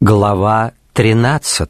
Глава 13,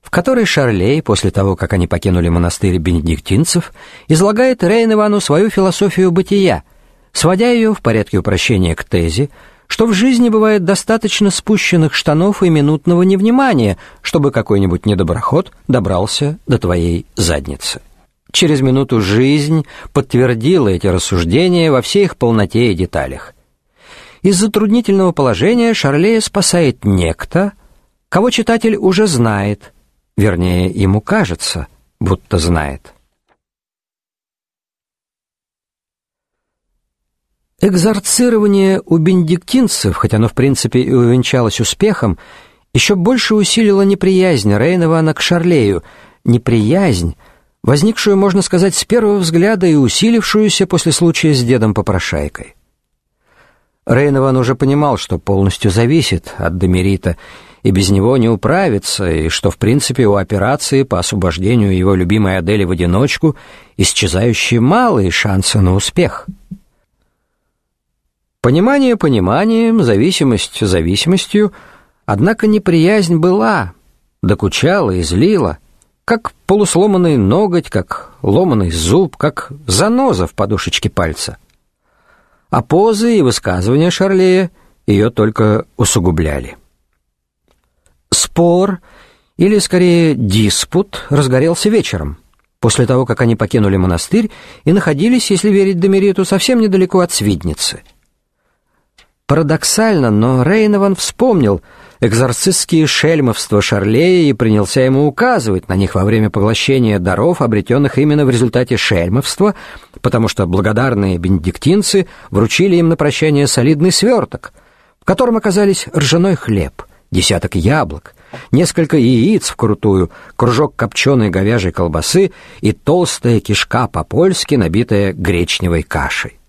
в которой Шарлей, после того, как они покинули монастырь бенедиктинцев, излагает Рейн Ивану свою философию бытия, сводя ее в порядке упрощения к тезе, что в жизни бывает достаточно спущенных штанов и минутного невнимания, чтобы какой-нибудь недоброход добрался до твоей задницы. Через минуту жизнь подтвердила эти рассуждения во всей их полноте и деталях. Из затруднительного положения Шарлея спасает некто, кого читатель уже знает, вернее, ему кажется, будто знает. Экзорцирование у бенедиктинцев, хотя оно в принципе и увенчалось успехом, еще больше усилило неприязнь Рейнована к Шарлею, неприязнь, возникшую, можно сказать, с первого взгляда и усилившуюся после случая с дедом Попрошайкой. Рейнован уже понимал, что полностью зависит от Демерита и без него не управится, и что в принципе у операции по освобождению его любимой Адели в одиночку исчезающие малые шансы на успех. Понимание пониманием, зависимость зависимостью, однако неприязнь была, докучала и злила, как полусломанный ноготь, как ломаный зуб, как заноза в подушечке пальца — а позы и высказывания Шарлея ее только усугубляли. Спор, или скорее диспут, разгорелся вечером, после того, как они покинули монастырь и находились, если верить Демериту, совсем недалеко от Свидницы. Парадоксально, но Рейнован вспомнил экзорцистские шельмовства Шарлея и принялся ему указывать на них во время поглощения даров, обретенных именно в результате шельмовства, потому что благодарные бенедиктинцы вручили им на прощание солидный сверток, в котором оказались ржаной хлеб, десяток яблок, несколько яиц вкрутую, кружок копченой говяжьей колбасы и толстая кишка по-польски, набитая гречневой кашей.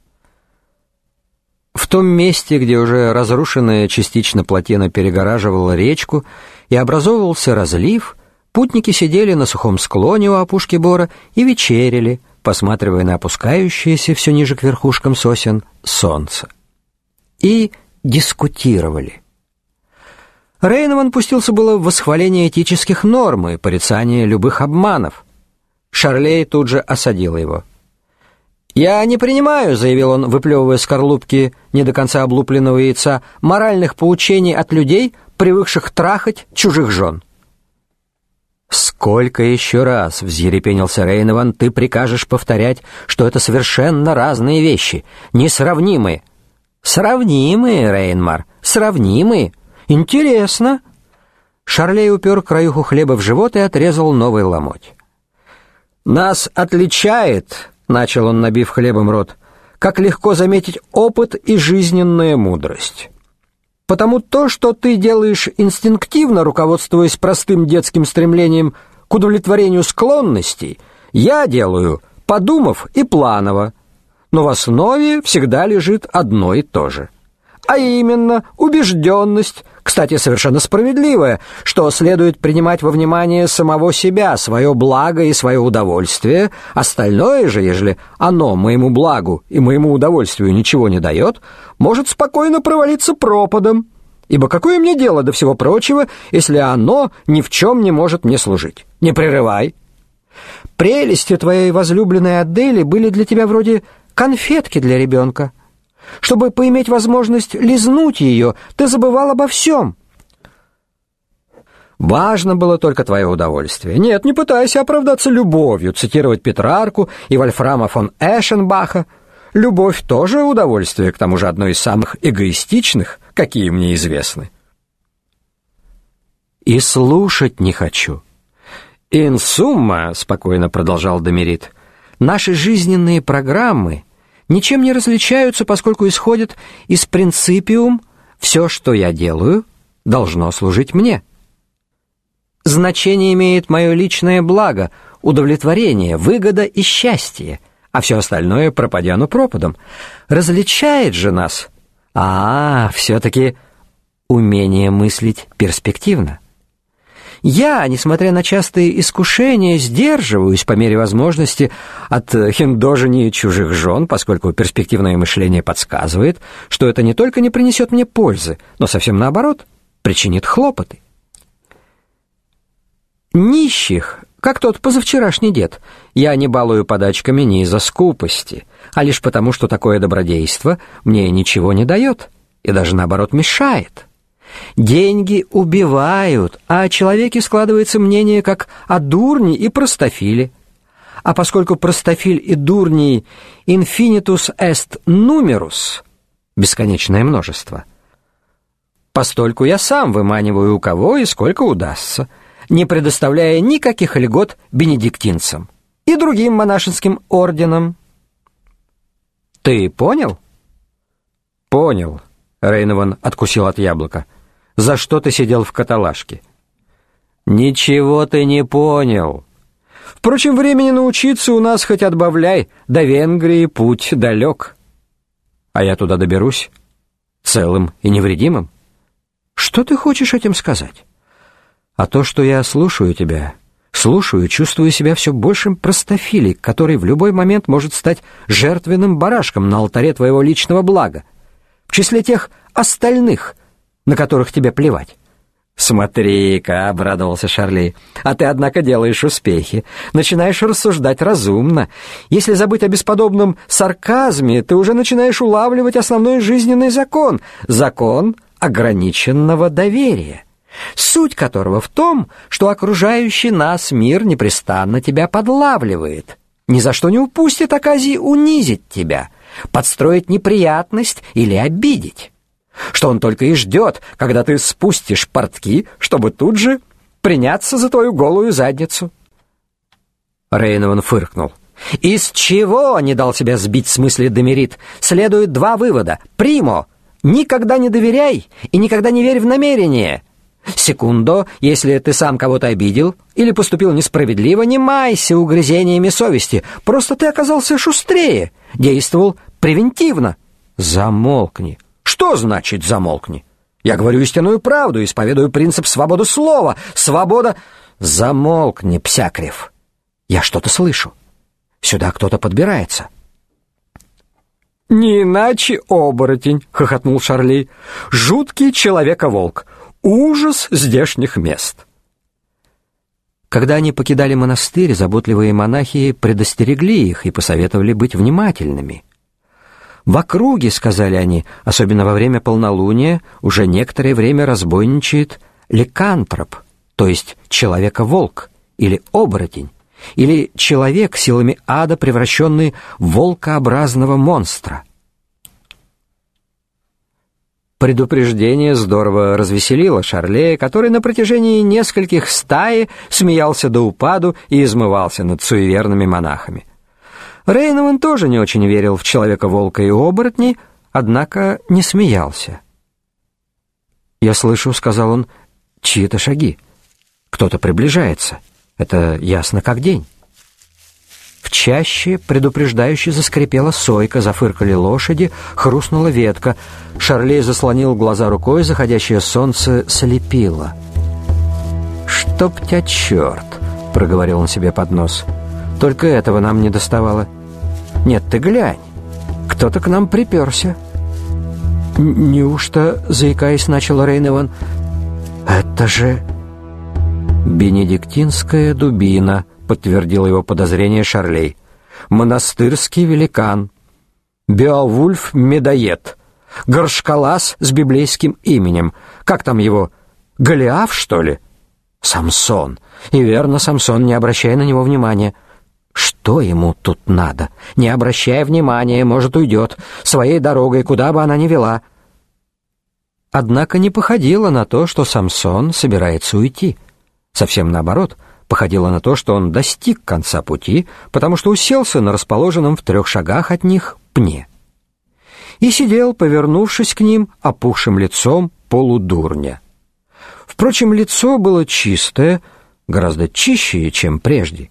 В том месте, где уже разрушенная частично плотина перегораживала речку и образовывался разлив, путники сидели на сухом склоне у опушки бора и вечеряли, посматривая на опускающееся все ниже к верхушкам сосен солнце. И дискутировали. Рейнован пустился было в восхваление этических норм и порицание любых обманов. Шарлей тут же осадил его. «Я не принимаю», — заявил он, выплевывая скорлупки не до конца облупленного яйца, «моральных поучений от людей, привыкших трахать чужих жен». «Сколько еще раз, — взъерепенился Рейнован, — ты прикажешь повторять, что это совершенно разные вещи, несравнимые?» «Сравнимые, Рейнмар, сравнимые. Интересно». Шарлей упер краюху хлеба в живот и отрезал новый ломоть. «Нас отличает, начал он, набив хлебом рот, как легко заметить опыт и жизненная мудрость. Потому то, что ты делаешь инстинктивно, руководствуясь простым детским стремлением к удовлетворению склонностей, я делаю, подумав и планово. Но в основе всегда лежит одно и то же. А именно убежденность, кстати, совершенно справедливое, что следует принимать во внимание самого себя, свое благо и свое удовольствие, остальное же, ежели оно моему благу и моему удовольствию ничего не дает, может спокойно провалиться пропадом. Ибо какое мне дело до всего прочего, если оно ни в чем не может мне служить? Не прерывай. Прелести твоей возлюбленной Адели были для тебя вроде конфетки для ребенка. Чтобы поиметь возможность лизнуть ее, ты забывал обо всем. Важно было только твое удовольствие. Нет, не пытайся оправдаться любовью, цитировать Петрарку и Вольфрама фон Эшенбаха. Любовь тоже удовольствие, к тому же одно из самых эгоистичных, какие мне известны. И слушать не хочу. Инсумма, спокойно продолжал Демерит, наши жизненные программы ничем не различаются, поскольку исходят из принципиум «все, что я делаю, должно служить мне». Значение имеет мое личное благо, удовлетворение, выгода и счастье, а все остальное пропадяну пропадом. Различает же нас, а, все-таки умение мыслить перспективно. Я, несмотря на частые искушения, сдерживаюсь по мере возможности от хиндожения чужих жен, поскольку перспективное мышление подсказывает, что это не только не принесет мне пользы, но совсем наоборот, причинит хлопоты. Нищих, как тот позавчерашний дед, я не балую подачками не из-за скупости, а лишь потому, что такое добродейство мне ничего не дает и даже наоборот мешает. Деньги убивают, а о человеке складывается мнение как о дурне и простофиле. А поскольку простофиль и дурний infinitus est numerus бесконечное множество, постольку я сам выманиваю у кого и сколько удастся – не предоставляя никаких льгот бенедиктинцам и другим монашеским орденам. Ты понял? Понял. Рейнован откусил от яблока. За что ты сидел в каталажке? Ничего ты не понял. Впрочем, времени научиться у нас хоть отбавляй, до Венгрии путь далек. А я туда доберусь целым и невредимым. Что ты хочешь этим сказать? А то, что я слушаю тебя, слушаю, чувствую себя все большим простофилей, который в любой момент может стать жертвенным барашком на алтаре твоего личного блага, в числе тех остальных, на которых тебе плевать. «Смотри-ка», — обрадовался Шарли, — «а ты, однако, делаешь успехи, начинаешь рассуждать разумно. Если забыть о бесподобном сарказме, ты уже начинаешь улавливать основной жизненный закон — закон ограниченного доверия» суть которого в том, что окружающий нас мир непрестанно тебя подлавливает, ни за что не упустит оказии унизить тебя, подстроить неприятность или обидеть, что он только и ждет, когда ты спустишь портки, чтобы тут же приняться за твою голую задницу. Рейнован фыркнул. Из чего не дал себя сбить с мысли Демерит? Следует два вывода. Примо: никогда не доверяй и никогда не верь в намерения. Секундо, если ты сам кого-то обидел или поступил несправедливо, не майся угрызениями совести. Просто ты оказался шустрее, действовал превентивно. Замолкни. Что значит замолкни? Я говорю истинную правду, исповедую принцип свободы слова. Свобода... Замолкни, Псякрев. Я что-то слышу. Сюда кто-то подбирается. «Не иначе оборотень», — хохотнул Шарли. «Жуткий человека-волк ужас здешних мест. Когда они покидали монастырь, заботливые монахи предостерегли их и посоветовали быть внимательными. В округе, сказали они, особенно во время полнолуния, уже некоторое время разбойничает ликантроп, то есть человека-волк или оборотень, или человек силами ада, превращенный в волкообразного монстра — Предупреждение здорово развеселило Шарлея, который на протяжении нескольких стаи смеялся до упаду и измывался над суеверными монахами. Рейнован тоже не очень верил в человека-волка и оборотни, однако не смеялся. «Я слышу», — сказал он, — «чьи-то шаги. Кто-то приближается. Это ясно как день». В чаще предупреждающе заскрипела сойка, зафыркали лошади, хрустнула ветка. Шарлей заслонил глаза рукой, заходящее солнце слепило. «Чтоб тебя черт!» — проговорил он себе под нос. «Только этого нам не доставало. Нет, ты глянь, кто-то к нам приперся». «Неужто?» — заикаясь, начал Рейневан. «Это же...» «Бенедиктинская дубина», подтвердил его подозрение Шарлей. Монастырский великан, Беовульф-медоед, горшкалас с библейским именем. Как там его? Голиаф, что ли? Самсон. И верно, Самсон, не обращая на него внимания. Что ему тут надо? Не обращая внимания, может, уйдет. Своей дорогой, куда бы она ни вела. Однако не походило на то, что Самсон собирается уйти. Совсем наоборот — походило на то, что он достиг конца пути, потому что уселся на расположенном в трех шагах от них пне. И сидел, повернувшись к ним, опухшим лицом полудурня. Впрочем, лицо было чистое, гораздо чище, чем прежде.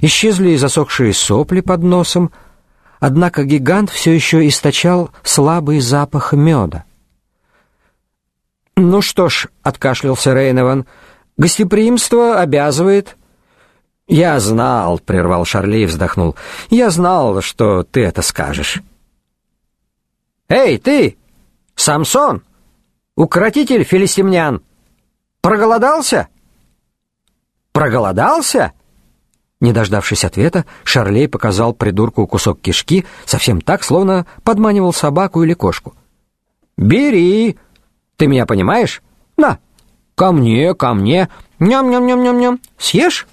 Исчезли и засохшие сопли под носом, однако гигант все еще источал слабый запах меда. «Ну что ж», — откашлялся Рейнован, — Гостеприимство обязывает. Я знал, прервал Шарли и вздохнул. Я знал, что ты это скажешь. Эй, ты! Самсон! Укротитель филистимлян! Проголодался? Проголодался? Не дождавшись ответа, Шарлей показал придурку кусок кишки, совсем так, словно подманивал собаку или кошку. «Бери! Ты меня понимаешь? На! Ко мне, ко мне! Ням-ням-ням-ням-ням! Съешь?»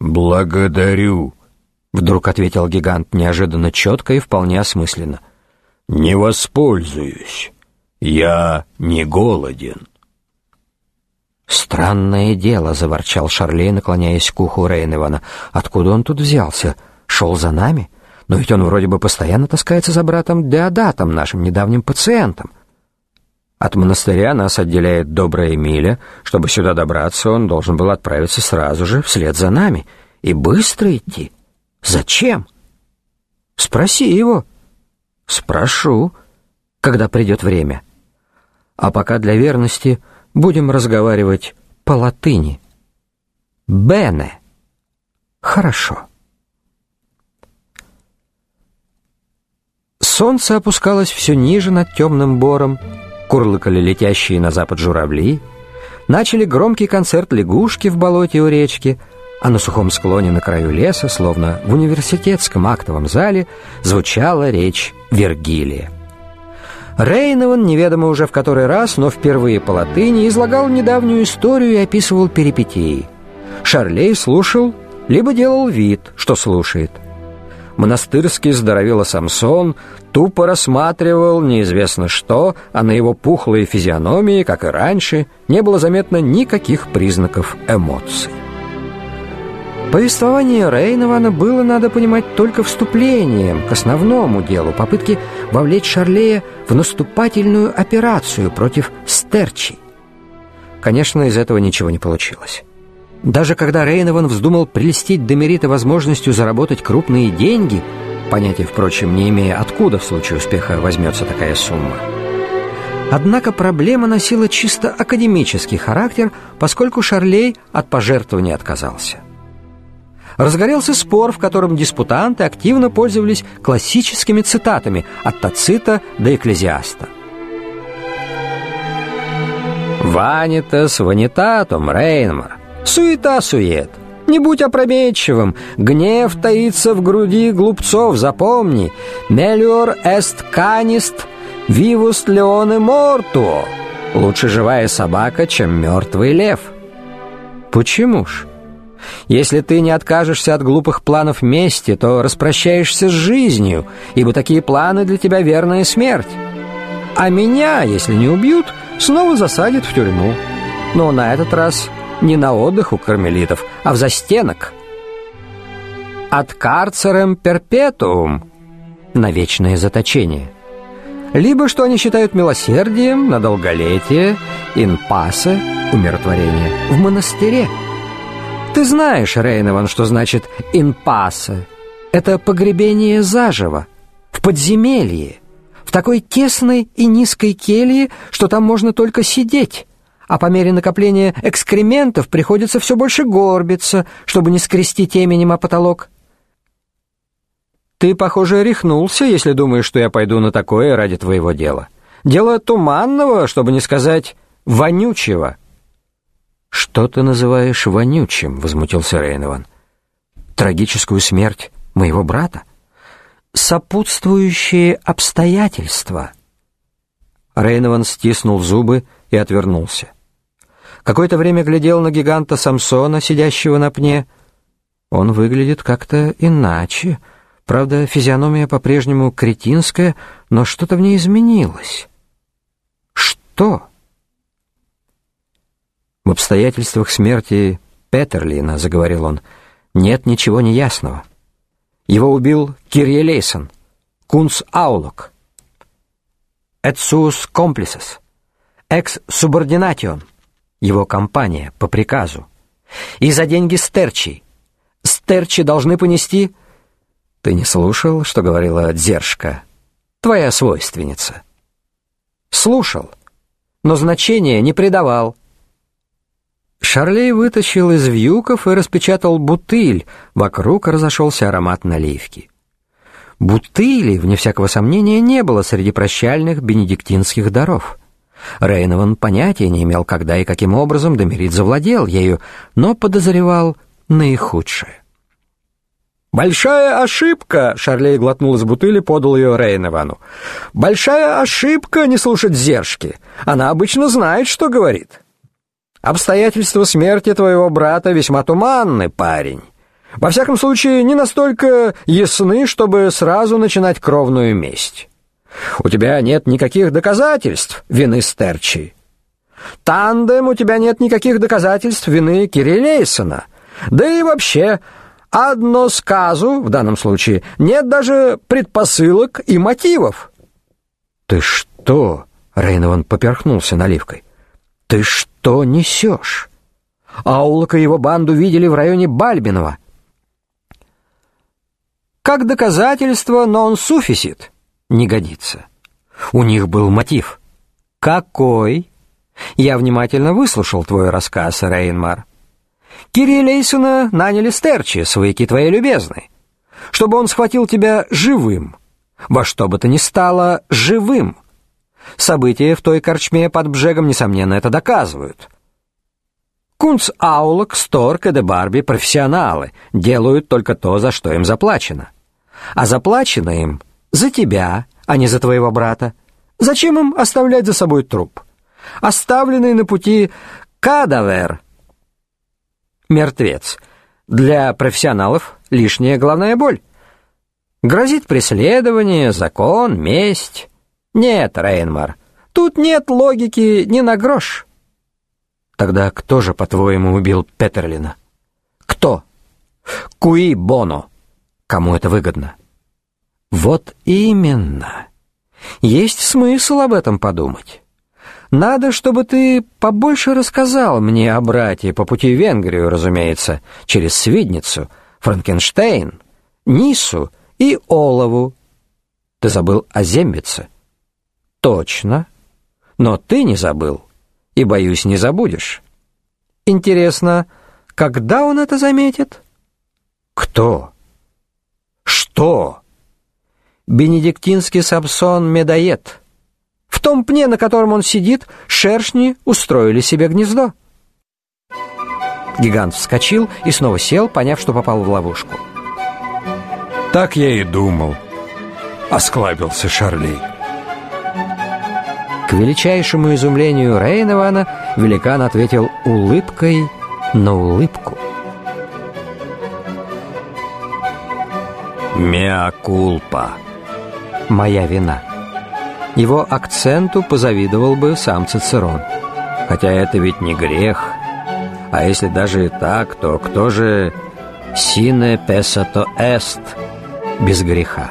«Благодарю», — вдруг ответил гигант неожиданно четко и вполне осмысленно. «Не воспользуюсь. Я не голоден». «Странное дело», — заворчал Шарлей, наклоняясь к уху Рейневана. «Откуда он тут взялся? Шел за нами? Но ведь он вроде бы постоянно таскается за братом Деодатом, нашим недавним пациентом». От монастыря нас отделяет добрая миля. Чтобы сюда добраться, он должен был отправиться сразу же вслед за нами. И быстро идти. Зачем? Спроси его. Спрошу, когда придет время. А пока для верности будем разговаривать по латыни. Бене. Хорошо. Солнце опускалось все ниже над темным бором, курлыкали летящие на запад журавли, начали громкий концерт лягушки в болоте у речки, а на сухом склоне на краю леса, словно в университетском актовом зале, звучала речь Вергилия. Рейнован, неведомо уже в который раз, но впервые по латыни, излагал недавнюю историю и описывал перипетии. Шарлей слушал, либо делал вид, что слушает. Монастырский здоровело Самсон тупо рассматривал неизвестно что, а на его пухлой физиономии, как и раньше, не было заметно никаких признаков эмоций. Повествование Рейнована было, надо понимать, только вступлением к основному делу, попытки вовлечь Шарлея в наступательную операцию против Стерчи. Конечно, из этого ничего не получилось. Даже когда Рейнован вздумал прельстить Демерита возможностью заработать крупные деньги, понятия, впрочем, не имея откуда в случае успеха возьмется такая сумма, Однако проблема носила чисто академический характер, поскольку Шарлей от пожертвования отказался разгорелся спор, в котором диспутанты активно пользовались классическими цитатами от Тацита до Экклезиаста. «Ванитас ванитатум, Рейнмар, суета-сует». Не будь опрометчивым, гнев таится в груди глупцов, запомни. Мелиор эст канист, вивус леоне морту. Лучше живая собака, чем мертвый лев. Почему ж? Если ты не откажешься от глупых планов мести, то распрощаешься с жизнью, ибо такие планы для тебя верная смерть. А меня, если не убьют, снова засадят в тюрьму. Но на этот раз не на отдых у кармелитов, а в застенок. От карцерем перпетуум на вечное заточение. Либо, что они считают милосердием, на долголетие, инпасе, умиротворение, в монастыре – ты знаешь, Рейнован, что значит «инпассе». Это погребение заживо, в подземелье, в такой тесной и низкой келье, что там можно только сидеть, а по мере накопления экскрементов приходится все больше горбиться, чтобы не скрести именем о потолок. Ты, похоже, рехнулся, если думаешь, что я пойду на такое ради твоего дела. Дело туманного, чтобы не сказать вонючего. «Что ты называешь вонючим?» — возмутился Рейнован. «Трагическую смерть моего брата? Сопутствующие обстоятельства?» Рейнован стиснул зубы и отвернулся. Какое-то время глядел на гиганта Самсона, сидящего на пне. Он выглядит как-то иначе. Правда, физиономия по-прежнему кретинская, но что-то в ней изменилось. «Что?» В обстоятельствах смерти Петерлина, заговорил он, нет ничего неясного. Его убил Кирье Лейсон, Кунс Аулок, Эцус Комплисес, Экс Субординатион, его компания по приказу. И за деньги Стерчи. Стерчи должны понести... Ты не слушал, что говорила Дзержка, твоя свойственница? Слушал, но значения не придавал. Шарлей вытащил из вьюков и распечатал бутыль, вокруг разошелся аромат наливки. Бутыли, вне всякого сомнения, не было среди прощальных бенедиктинских даров. Рейнован понятия не имел, когда и каким образом Демерит завладел ею, но подозревал наихудшее. «Большая ошибка!» — Шарлей глотнул из бутыли, подал ее Рейновану. «Большая ошибка не слушать Зершки. Она обычно знает, что говорит. Обстоятельства смерти твоего брата весьма туманны, парень. Во всяком случае, не настолько ясны, чтобы сразу начинать кровную месть. У тебя нет никаких доказательств вины Стерчи. Тандем, у тебя нет никаких доказательств вины Кириллейсона. Да и вообще, одно сказу, в данном случае, нет даже предпосылок и мотивов. Ты что? Рейнован поперхнулся наливкой. Ты что несешь? Аулок и его банду видели в районе Бальбинова. Как доказательство нон-суфисит не годится. У них был мотив. Какой? Я внимательно выслушал твой рассказ, Рейнмар. Кирилл Лейсона наняли стерчи, свояки твои любезны, чтобы он схватил тебя живым, во что бы то ни стало живым. События в той корчме под Бжегом, несомненно, это доказывают. Кунц Аулок, Сторк и Де Барби профессионалы, делают только то, за что им заплачено. А заплачено им за тебя, а не за твоего брата. Зачем им оставлять за собой труп? Оставленный на пути кадавер мертвец. Для профессионалов лишняя головная боль. Грозит преследование, закон, месть. Нет, Рейнмар, тут нет логики ни на грош. Тогда кто же, по-твоему, убил Петерлина? Кто? Куи Боно. Кому это выгодно? Вот именно. Есть смысл об этом подумать. Надо, чтобы ты побольше рассказал мне о брате по пути в Венгрию, разумеется, через Свидницу, Франкенштейн, Нису и Олову. Ты забыл о Зембице? Точно. Но ты не забыл, и, боюсь, не забудешь. Интересно, когда он это заметит? Кто? Что? Бенедиктинский Самсон Медоед — в том пне, на котором он сидит, шершни устроили себе гнездо. Гигант вскочил и снова сел, поняв, что попал в ловушку. «Так я и думал», — осклабился Шарлей. Величайшему изумлению Рейнована великан ответил улыбкой на улыбку. «Меа кулпа» — «Моя вина». Его акценту позавидовал бы сам Цицерон. Хотя это ведь не грех. А если даже и так, то кто же «sine pesato est» без греха?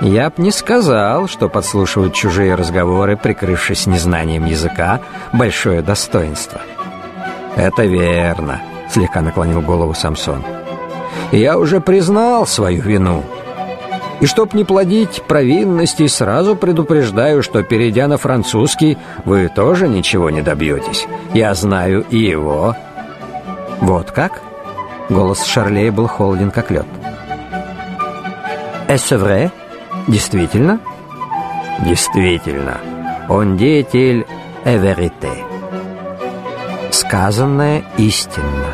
Я б не сказал, что подслушивать чужие разговоры, прикрывшись незнанием языка, большое достоинство. Это верно, слегка наклонил голову Самсон. Я уже признал свою вину. И чтоб не плодить провинностей, сразу предупреждаю, что, перейдя на французский, вы тоже ничего не добьетесь. Я знаю и его. Вот как? Голос Шарлей был холоден, как лед. «Est-ce vrai? Действительно?» «Действительно. Он деятель vérité». Сказанное истинно.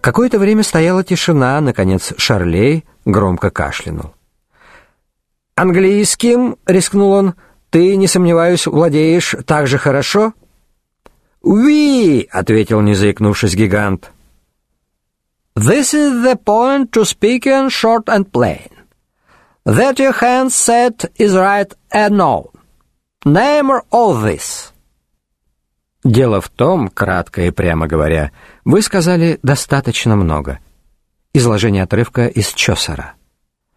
Какое-то время стояла тишина, наконец Шарлей громко кашлянул. «Английским?» — рискнул он. «Ты, не сомневаюсь, владеешь так же хорошо?» «Уи!» — ответил, не заикнувшись, гигант. «This is the point to speak in short and plain. That your hand set is right and no. Name all this». Дело в том, кратко и прямо говоря, вы сказали достаточно много. Изложение отрывка из Чосера.